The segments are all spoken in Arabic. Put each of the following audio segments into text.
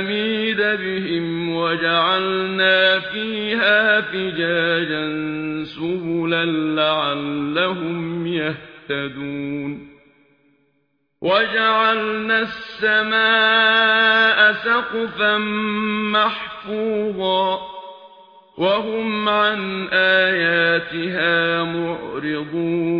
نَمِيدَ بهم وجعلنا فيها فجاجا سبلا لعلهم يهتدون وجعلنا السماء سقفا محفوظا وهم عن آياتها معرضون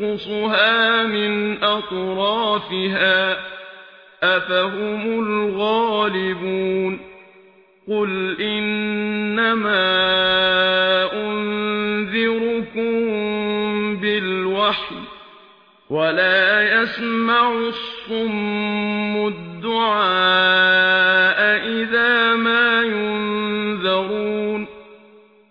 ينقصها من أطرافها أفهم الغالبون قل إنما أنذركم بالوحي ولا يسمع الصم الدعاء إذا ما ينذرون